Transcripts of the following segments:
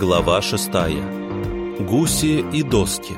Глава шестая. Гуси и доски.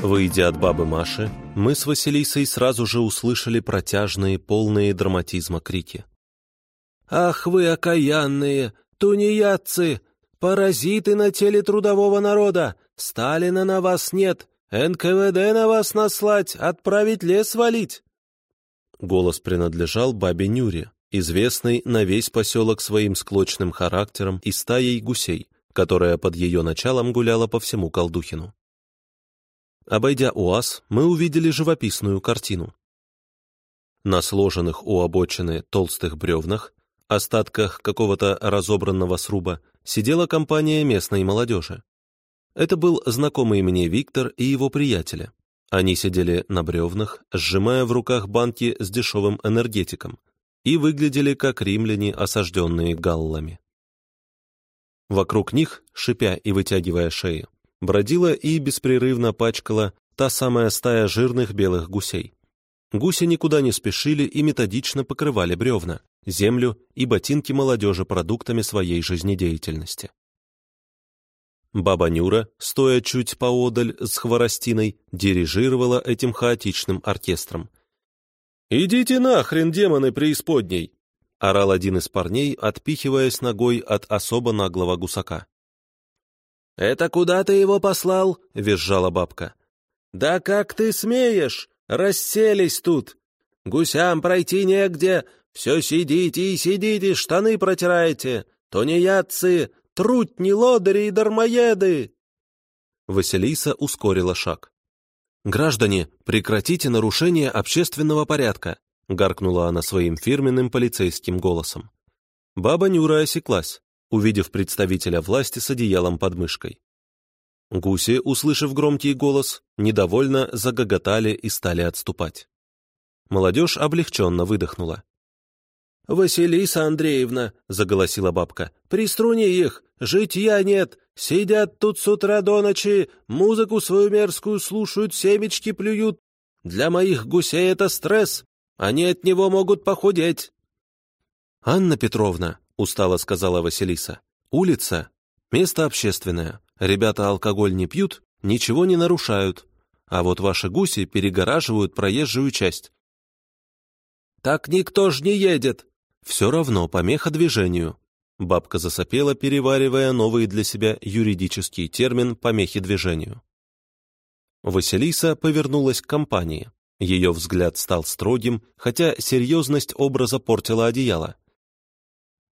Выйдя от бабы Маши, мы с Василисой сразу же услышали протяжные, полные драматизма крики. «Ах вы, окаянные, тунеядцы, паразиты на теле трудового народа! Сталина на вас нет, НКВД на вас наслать, отправить лес валить!» Голос принадлежал бабе Нюре, известной на весь поселок своим склочным характером и стаей гусей, которая под ее началом гуляла по всему Колдухину. Обойдя УАЗ, мы увидели живописную картину. На сложенных у обочины толстых бревнах, остатках какого-то разобранного сруба, сидела компания местной молодежи. Это был знакомый мне Виктор и его приятеля. Они сидели на бревнах, сжимая в руках банки с дешевым энергетиком, и выглядели как римляне, осажденные галлами. Вокруг них, шипя и вытягивая шеи, бродила и беспрерывно пачкала та самая стая жирных белых гусей. Гуси никуда не спешили и методично покрывали бревна, землю и ботинки молодежи продуктами своей жизнедеятельности. Баба Нюра, стоя чуть поодаль с хворостиной, дирижировала этим хаотичным оркестром, «Идите нахрен, демоны преисподней!» — орал один из парней, отпихиваясь ногой от особо наглого гусака. «Это куда ты его послал?» — визжала бабка. «Да как ты смеешь? Расселись тут! Гусям пройти негде, все сидите и сидите, штаны протираете, тунеядцы, трутни, лодыри и дармоеды!» Василиса ускорила шаг. «Граждане, прекратите нарушение общественного порядка!» — гаркнула она своим фирменным полицейским голосом. Баба Нюра осеклась, увидев представителя власти с одеялом под мышкой. Гуси, услышав громкий голос, недовольно загоготали и стали отступать. Молодежь облегченно выдохнула. «Василиса Андреевна», — заголосила бабка, — «приструни их, житья нет, сидят тут с утра до ночи, музыку свою мерзкую слушают, семечки плюют. Для моих гусей это стресс, они от него могут похудеть». «Анна Петровна», — устало сказала Василиса, — «улица, место общественное, ребята алкоголь не пьют, ничего не нарушают, а вот ваши гуси перегораживают проезжую часть». «Так никто ж не едет», все равно помеха движению. Бабка засопела, переваривая новый для себя юридический термин «помехи движению». Василиса повернулась к компании. Ее взгляд стал строгим, хотя серьезность образа портила одеяло.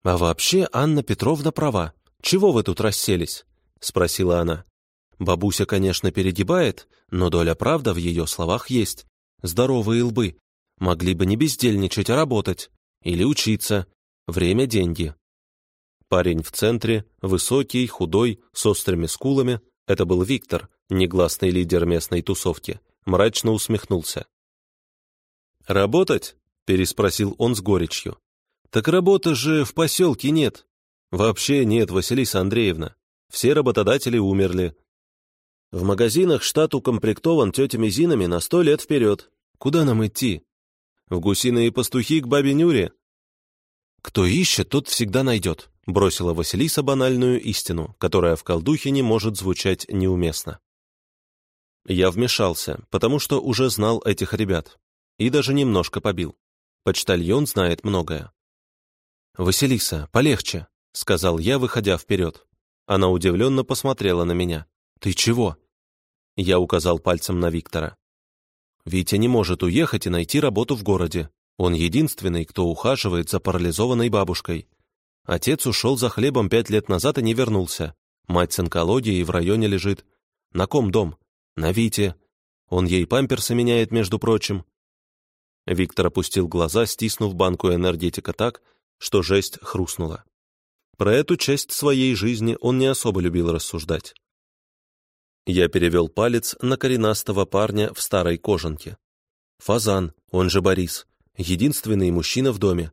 «А вообще Анна Петровна права. Чего вы тут расселись?» — спросила она. «Бабуся, конечно, перегибает, но доля правды в ее словах есть. Здоровые лбы. Могли бы не бездельничать, а работать. Или учиться. Время – деньги. Парень в центре, высокий, худой, с острыми скулами, это был Виктор, негласный лидер местной тусовки, мрачно усмехнулся. «Работать?» – переспросил он с горечью. «Так работы же в поселке нет. Вообще нет, Василиса Андреевна. Все работодатели умерли. В магазинах штат укомплектован тетями Зинами на сто лет вперед. Куда нам идти? В гусиные пастухи к бабе Нюре? Кто ищет, тот всегда найдет, бросила Василиса банальную истину, которая в колдухе не может звучать неуместно. Я вмешался, потому что уже знал этих ребят. И даже немножко побил. Почтальон знает многое. «Василиса, полегче», — сказал я, выходя вперед. Она удивленно посмотрела на меня. «Ты чего?» Я указал пальцем на Виктора. Витя не может уехать и найти работу в городе. Он единственный, кто ухаживает за парализованной бабушкой. Отец ушел за хлебом пять лет назад и не вернулся. Мать с онкологией в районе лежит. На ком дом? На Вите. Он ей памперсы меняет, между прочим. Виктор опустил глаза, стиснув банку энергетика так, что жесть хрустнула. Про эту часть своей жизни он не особо любил рассуждать. Я перевел палец на коренастого парня в старой кожанке. Фазан, он же Борис, единственный мужчина в доме.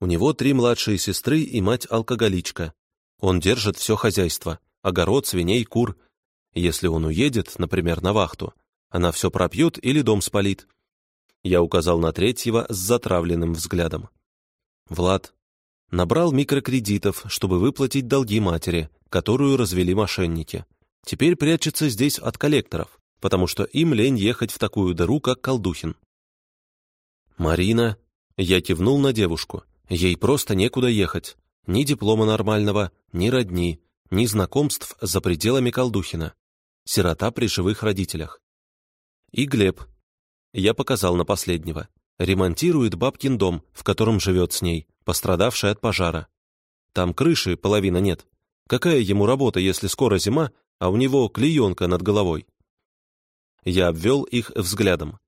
У него три младшие сестры и мать-алкоголичка. Он держит все хозяйство, огород, свиней, кур. Если он уедет, например, на вахту, она все пропьет или дом спалит. Я указал на третьего с затравленным взглядом. Влад набрал микрокредитов, чтобы выплатить долги матери, которую развели мошенники. Теперь прячется здесь от коллекторов, потому что им лень ехать в такую дыру, как Колдухин. «Марина...» Я кивнул на девушку. Ей просто некуда ехать. Ни диплома нормального, ни родни, ни знакомств за пределами Колдухина. Сирота при живых родителях. И Глеб. Я показал на последнего. Ремонтирует бабкин дом, в котором живет с ней, пострадавший от пожара. Там крыши половина нет. Какая ему работа, если скоро зима, а у него клеенка над головой? Я обвел их взглядом.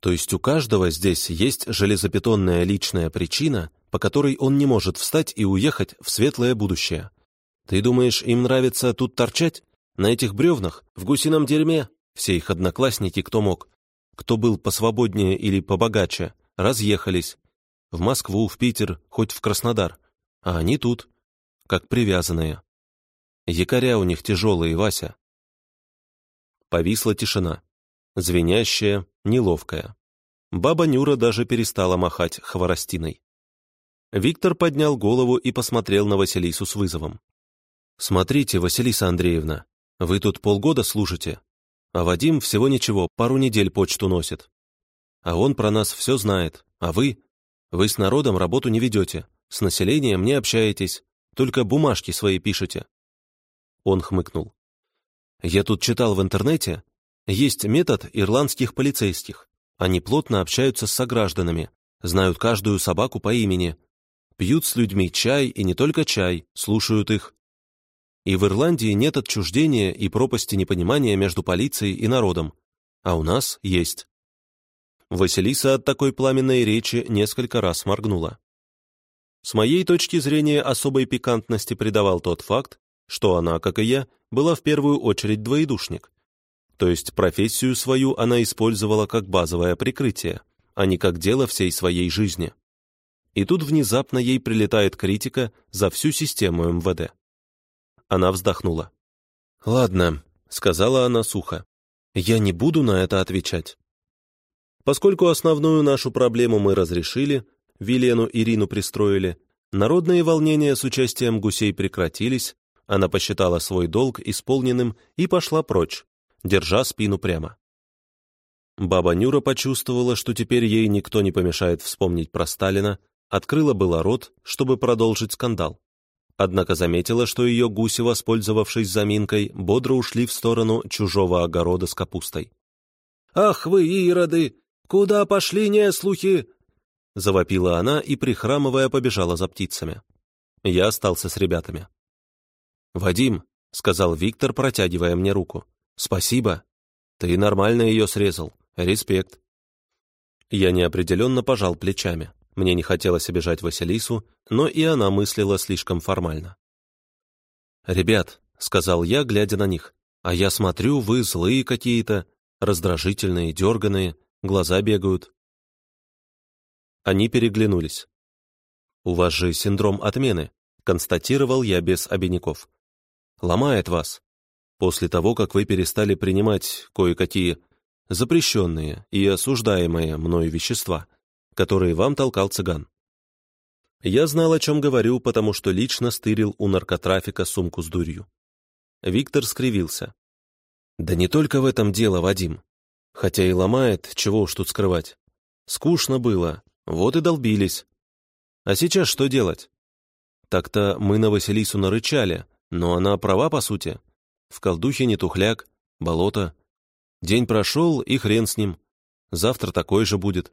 То есть у каждого здесь есть железобетонная личная причина, по которой он не может встать и уехать в светлое будущее. Ты думаешь, им нравится тут торчать? На этих бревнах? В гусином дерьме? Все их одноклассники, кто мог. Кто был посвободнее или побогаче, разъехались. В Москву, в Питер, хоть в Краснодар. А они тут, как привязанные. Якоря у них тяжелые, Вася. Повисла тишина. Звенящая, неловкая. Баба Нюра даже перестала махать хворостиной. Виктор поднял голову и посмотрел на Василису с вызовом. «Смотрите, Василиса Андреевна, вы тут полгода служите, а Вадим всего ничего, пару недель почту носит. А он про нас все знает, а вы? Вы с народом работу не ведете, с населением не общаетесь, только бумажки свои пишете». Он хмыкнул. «Я тут читал в интернете, есть метод ирландских полицейских. Они плотно общаются с согражданами, знают каждую собаку по имени, пьют с людьми чай и не только чай, слушают их. И в Ирландии нет отчуждения и пропасти непонимания между полицией и народом, а у нас есть. Василиса от такой пламенной речи несколько раз моргнула. С моей точки зрения особой пикантности придавал тот факт, что она, как и я, была в первую очередь двоедушник, то есть профессию свою она использовала как базовое прикрытие, а не как дело всей своей жизни. И тут внезапно ей прилетает критика за всю систему МВД. Она вздохнула. «Ладно», — сказала она сухо, — «я не буду на это отвечать». Поскольку основную нашу проблему мы разрешили, Вилену Ирину пристроили, народные волнения с участием гусей прекратились, она посчитала свой долг исполненным и пошла прочь, держа спину прямо. Баба Нюра почувствовала, что теперь ей никто не помешает вспомнить про Сталина, открыла было рот, чтобы продолжить скандал. Однако заметила, что ее гуси, воспользовавшись заминкой, бодро ушли в сторону чужого огорода с капустой. «Ах вы, ироды! Куда пошли не слухи?» Завопила она и, прихрамывая, побежала за птицами. Я остался с ребятами. «Вадим», — сказал Виктор, протягивая мне руку, «Спасибо. Ты нормально ее срезал. Респект». Я неопределенно пожал плечами. Мне не хотелось обижать Василису, но и она мыслила слишком формально. «Ребят», — сказал я, глядя на них, «а я смотрю, вы злые какие-то, раздражительные, дерганые, глаза бегают». Они переглянулись. «У вас же синдром отмены», — констатировал я без обиняков. «Ломает вас после того, как вы перестали принимать кое-какие запрещенные и осуждаемые мною вещества, которые вам толкал цыган. Я знал, о чем говорю, потому что лично стырил у наркотрафика сумку с дурью. Виктор скривился. «Да не только в этом дело, Вадим. Хотя и ломает, чего уж тут скрывать. Скучно было, вот и долбились. А сейчас что делать? Так-то мы на Василису нарычали, но она права, по сути. В колдухе не тухляк, болото. День прошел, и хрен с ним. Завтра такой же будет.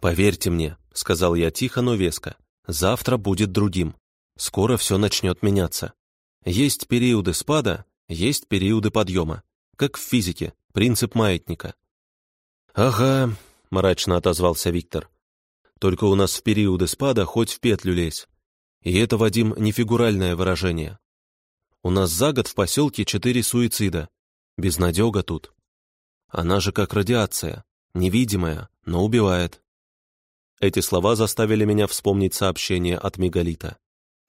«Поверьте мне», — сказал я тихо, но веско, — «завтра будет другим. Скоро все начнет меняться. Есть периоды спада, есть периоды подъема. Как в физике, принцип маятника». «Ага», — мрачно отозвался Виктор. «Только у нас в периоды спада хоть в петлю лезь. И это, Вадим, не фигуральное выражение. У нас за год в поселке четыре суицида. Безнадега тут. Она же как радиация, невидимая, но убивает. Эти слова заставили меня вспомнить сообщение от Мегалита.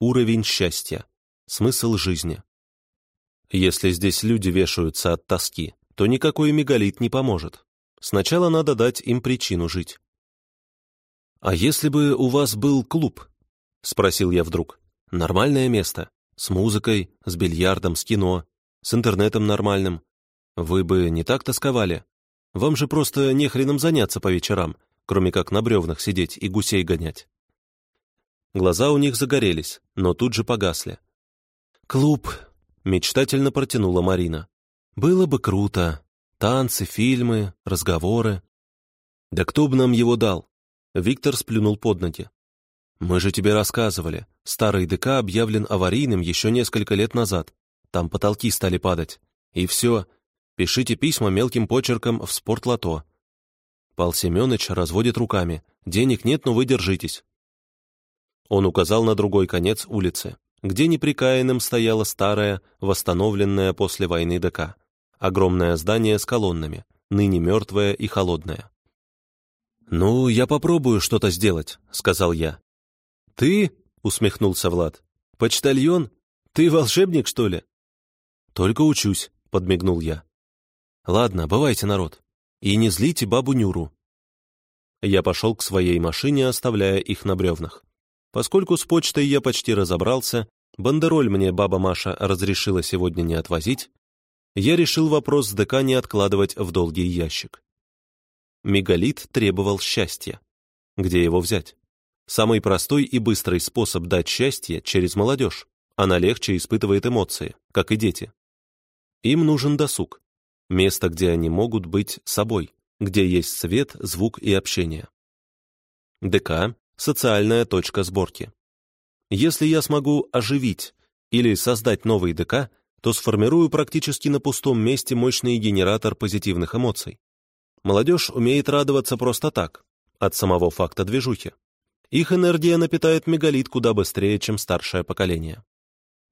Уровень счастья. Смысл жизни. Если здесь люди вешаются от тоски, то никакой мегалит не поможет. Сначала надо дать им причину жить. «А если бы у вас был клуб?» — спросил я вдруг. «Нормальное место. С музыкой, с бильярдом, с кино, с интернетом нормальным. Вы бы не так тосковали? Вам же просто нехреном заняться по вечерам, кроме как на бревнах сидеть и гусей гонять. Глаза у них загорелись, но тут же погасли. «Клуб», — мечтательно протянула Марина. «Было бы круто. Танцы, фильмы, разговоры». «Да кто бы нам его дал?» Виктор сплюнул под ноги. «Мы же тебе рассказывали. Старый ДК объявлен аварийным еще несколько лет назад. Там потолки стали падать. И все. Пишите письма мелким почерком в спортлото». Пал Семенович разводит руками. «Денег нет, но вы держитесь». Он указал на другой конец улицы, где неприкаянным стояло старое, восстановленное после войны ДК. Огромное здание с колоннами, ныне мертвое и холодное. «Ну, я попробую что-то сделать», — сказал я. «Ты?» — усмехнулся Влад. «Почтальон? Ты волшебник, что ли?» «Только учусь», — подмигнул я. «Ладно, бывайте, народ. И не злите бабу Нюру». Я пошел к своей машине, оставляя их на бревнах. Поскольку с почтой я почти разобрался, бандероль мне баба Маша разрешила сегодня не отвозить, я решил вопрос с ДК не откладывать в долгий ящик. Мегалит требовал счастья. Где его взять? Самый простой и быстрый способ дать счастье через молодежь. Она легче испытывает эмоции, как и дети. Им нужен досуг. Место, где они могут быть собой, где есть свет, звук и общение. ДК социальная точка сборки. Если я смогу оживить или создать новый ДК, то сформирую практически на пустом месте мощный генератор позитивных эмоций. Молодежь умеет радоваться просто так, от самого факта движухи. Их энергия напитает мегалит куда быстрее, чем старшее поколение.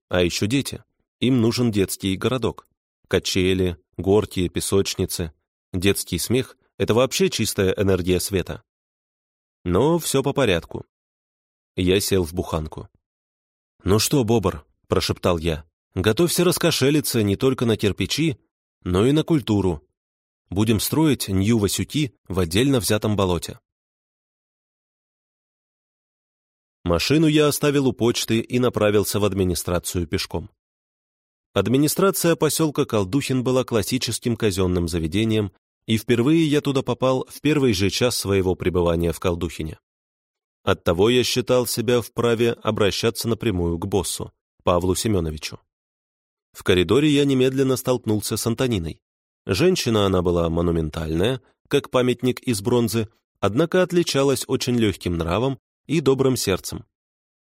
А еще дети. Им нужен детский городок. Качели, горки, песочницы. Детский смех — это вообще чистая энергия света. Но все по порядку. Я сел в буханку. «Ну что, Бобр», — прошептал я, — «готовься раскошелиться не только на кирпичи, но и на культуру. Будем строить Нью-Васюки в отдельно взятом болоте». Машину я оставил у почты и направился в администрацию пешком. Администрация поселка Колдухин была классическим казенным заведением, и впервые я туда попал в первый же час своего пребывания в Колдухине. Оттого я считал себя вправе обращаться напрямую к боссу, Павлу Семеновичу. В коридоре я немедленно столкнулся с Антониной. Женщина она была монументальная, как памятник из бронзы, однако отличалась очень легким нравом и добрым сердцем.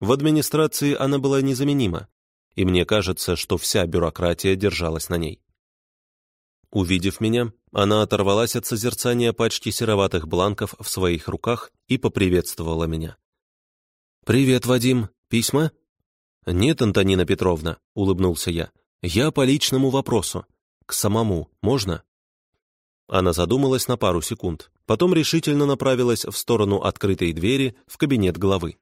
В администрации она была незаменима, и мне кажется, что вся бюрократия держалась на ней. Увидев меня, она оторвалась от созерцания пачки сероватых бланков в своих руках и поприветствовала меня. «Привет, Вадим. Письма?» «Нет, Антонина Петровна», — улыбнулся я. «Я по личному вопросу. К самому. Можно?» Она задумалась на пару секунд, потом решительно направилась в сторону открытой двери в кабинет главы.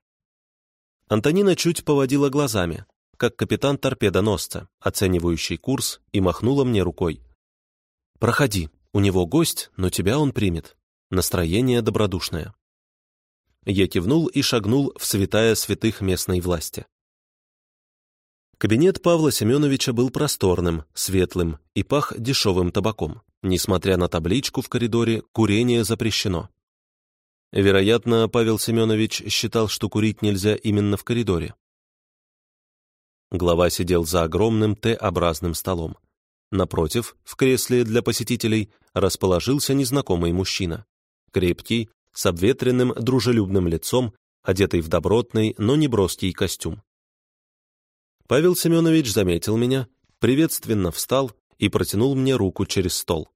Антонина чуть поводила глазами, как капитан торпедоносца, оценивающий курс, и махнула мне рукой. «Проходи, у него гость, но тебя он примет. Настроение добродушное». Я кивнул и шагнул в святая святых местной власти. Кабинет Павла Семеновича был просторным, светлым и пах дешевым табаком. Несмотря на табличку в коридоре, курение запрещено. Вероятно, Павел Семенович считал, что курить нельзя именно в коридоре. Глава сидел за огромным Т-образным столом. Напротив, в кресле для посетителей, расположился незнакомый мужчина. Крепкий, с обветренным, дружелюбным лицом, одетый в добротный, но не броский костюм. Павел Семенович заметил меня, приветственно встал и протянул мне руку через стол.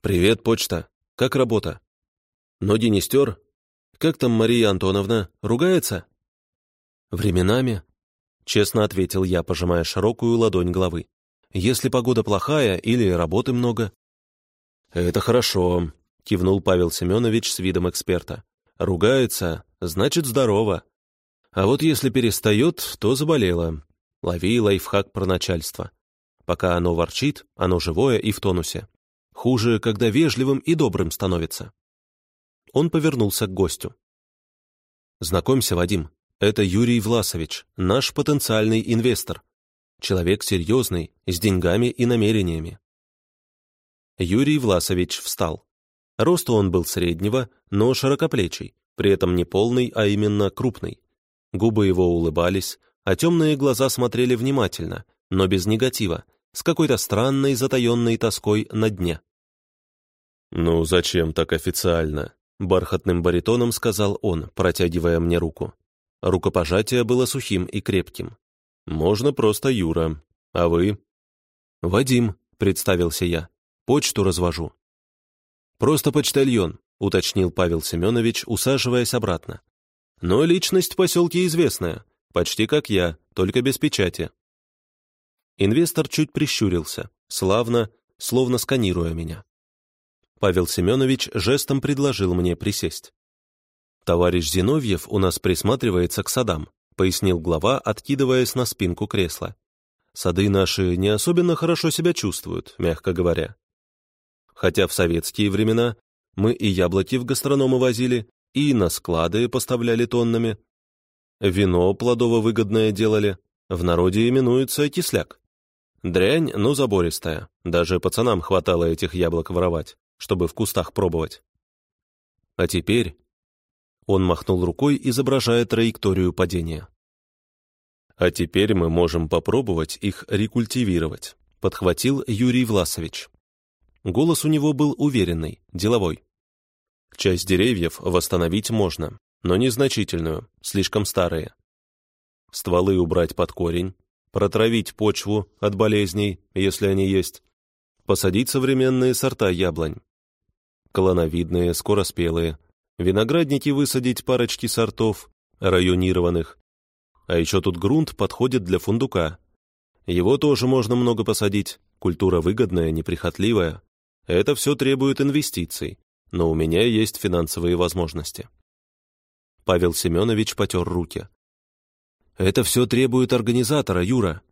«Привет, почта. Как работа? Ноги не стер? Как там Мария Антоновна? Ругается?» «Временами», — честно ответил я, пожимая широкую ладонь главы если погода плохая или работы много». «Это хорошо», — кивнул Павел Семенович с видом эксперта. «Ругается, значит, здорово. А вот если перестает, то заболело. Лови лайфхак про начальство. Пока оно ворчит, оно живое и в тонусе. Хуже, когда вежливым и добрым становится». Он повернулся к гостю. «Знакомься, Вадим, Это Юрий Власович, наш потенциальный инвестор. Человек серьезный, с деньгами и намерениями. Юрий Власович встал. Росту он был среднего, но широкоплечий, при этом не полный, а именно крупный. Губы его улыбались, а темные глаза смотрели внимательно, но без негатива, с какой-то странной затаенной тоской на дне. «Ну, зачем так официально?» — бархатным баритоном сказал он, протягивая мне руку. Рукопожатие было сухим и крепким. «Можно просто Юра. А вы?» «Вадим», — представился я. «Почту развожу». «Просто почтальон», — уточнил Павел Семенович, усаживаясь обратно. «Но личность в поселке известная, почти как я, только без печати». Инвестор чуть прищурился, славно, словно сканируя меня. Павел Семенович жестом предложил мне присесть. «Товарищ Зиновьев у нас присматривается к садам», пояснил глава, откидываясь на спинку кресла. «Сады наши не особенно хорошо себя чувствуют, мягко говоря. Хотя в советские времена мы и яблоки в гастрономы возили, и на склады поставляли тоннами. Вино плодово-выгодное делали, в народе именуется кисляк. Дрянь, но забористая, даже пацанам хватало этих яблок воровать чтобы в кустах пробовать. А теперь... Он махнул рукой, изображая траекторию падения. А теперь мы можем попробовать их рекультивировать, подхватил Юрий Власович. Голос у него был уверенный, деловой. Часть деревьев восстановить можно, но незначительную, слишком старые. Стволы убрать под корень, протравить почву от болезней, если они есть, посадить современные сорта яблонь, колоновидные, скороспелые. Виноградники высадить парочки сортов, районированных. А еще тут грунт подходит для фундука. Его тоже можно много посадить, культура выгодная, неприхотливая. Это все требует инвестиций, но у меня есть финансовые возможности. Павел Семенович потер руки. «Это все требует организатора, Юра.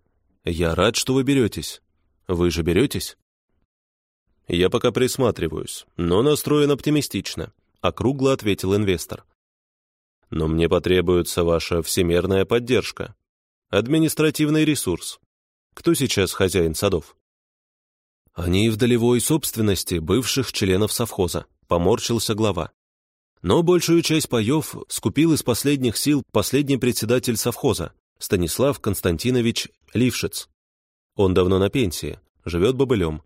Я рад, что вы беретесь. Вы же беретесь?» «Я пока присматриваюсь, но настроен оптимистично», — округло ответил инвестор. «Но мне потребуется ваша всемерная поддержка. Административный ресурс. Кто сейчас хозяин садов?» «Они в долевой собственности бывших членов совхоза», — поморщился глава. Но большую часть паев скупил из последних сил последний председатель совхоза, Станислав Константинович Лившиц. Он давно на пенсии, живет бобылем,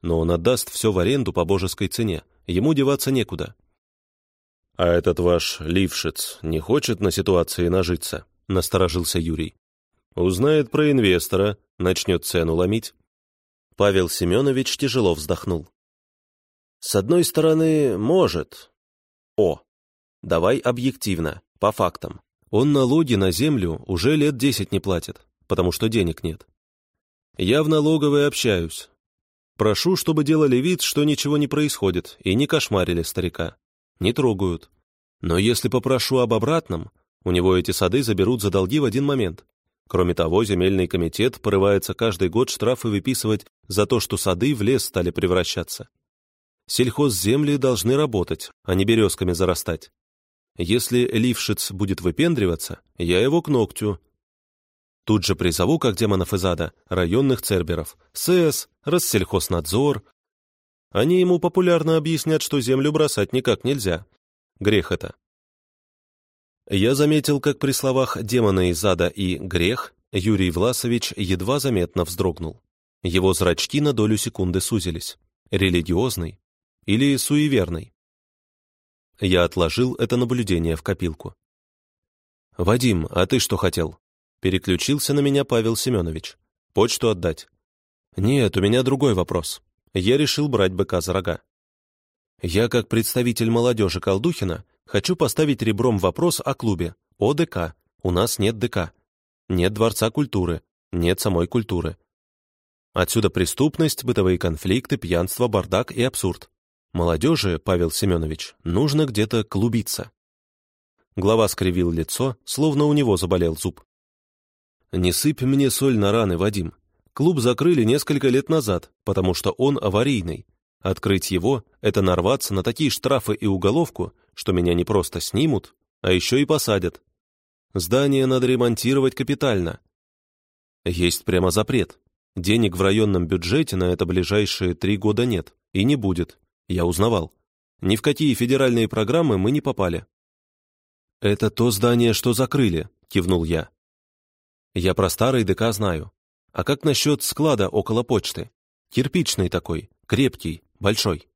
но он отдаст все в аренду по божеской цене, ему деваться некуда. «А этот ваш лившиц не хочет на ситуации нажиться?» — насторожился Юрий. «Узнает про инвестора, начнет цену ломить». Павел Семенович тяжело вздохнул. «С одной стороны, может. О, давай объективно, по фактам. Он налоги на землю уже лет десять не платит, потому что денег нет. Я в налоговой общаюсь, Прошу, чтобы делали вид, что ничего не происходит, и не кошмарили старика. Не трогают. Но если попрошу об обратном, у него эти сады заберут за долги в один момент. Кроме того, земельный комитет порывается каждый год штрафы выписывать за то, что сады в лес стали превращаться. Сельхозземли должны работать, а не березками зарастать. Если Лившиц будет выпендриваться, я его к ногтю, Тут же призову, как демонов из ада, районных церберов, СЭС, Россельхознадзор. Они ему популярно объяснят, что землю бросать никак нельзя. Грех это. Я заметил, как при словах «демона из ада» и «грех» Юрий Власович едва заметно вздрогнул. Его зрачки на долю секунды сузились. Религиозный или суеверный? Я отложил это наблюдение в копилку. «Вадим, а ты что хотел?» Переключился на меня Павел Семенович. Почту отдать. Нет, у меня другой вопрос. Я решил брать быка за рога. Я, как представитель молодежи Колдухина, хочу поставить ребром вопрос о клубе, о ДК. У нас нет ДК. Нет Дворца культуры. Нет самой культуры. Отсюда преступность, бытовые конфликты, пьянство, бардак и абсурд. Молодежи, Павел Семенович, нужно где-то клубиться. Глава скривил лицо, словно у него заболел зуб. «Не сыпь мне соль на раны, Вадим. Клуб закрыли несколько лет назад, потому что он аварийный. Открыть его — это нарваться на такие штрафы и уголовку, что меня не просто снимут, а еще и посадят. Здание надо ремонтировать капитально. Есть прямо запрет. Денег в районном бюджете на это ближайшие три года нет. И не будет. Я узнавал. Ни в какие федеральные программы мы не попали. «Это то здание, что закрыли», — кивнул я. «Я про старый ДК знаю. А как насчет склада около почты? Кирпичный такой, крепкий, большой».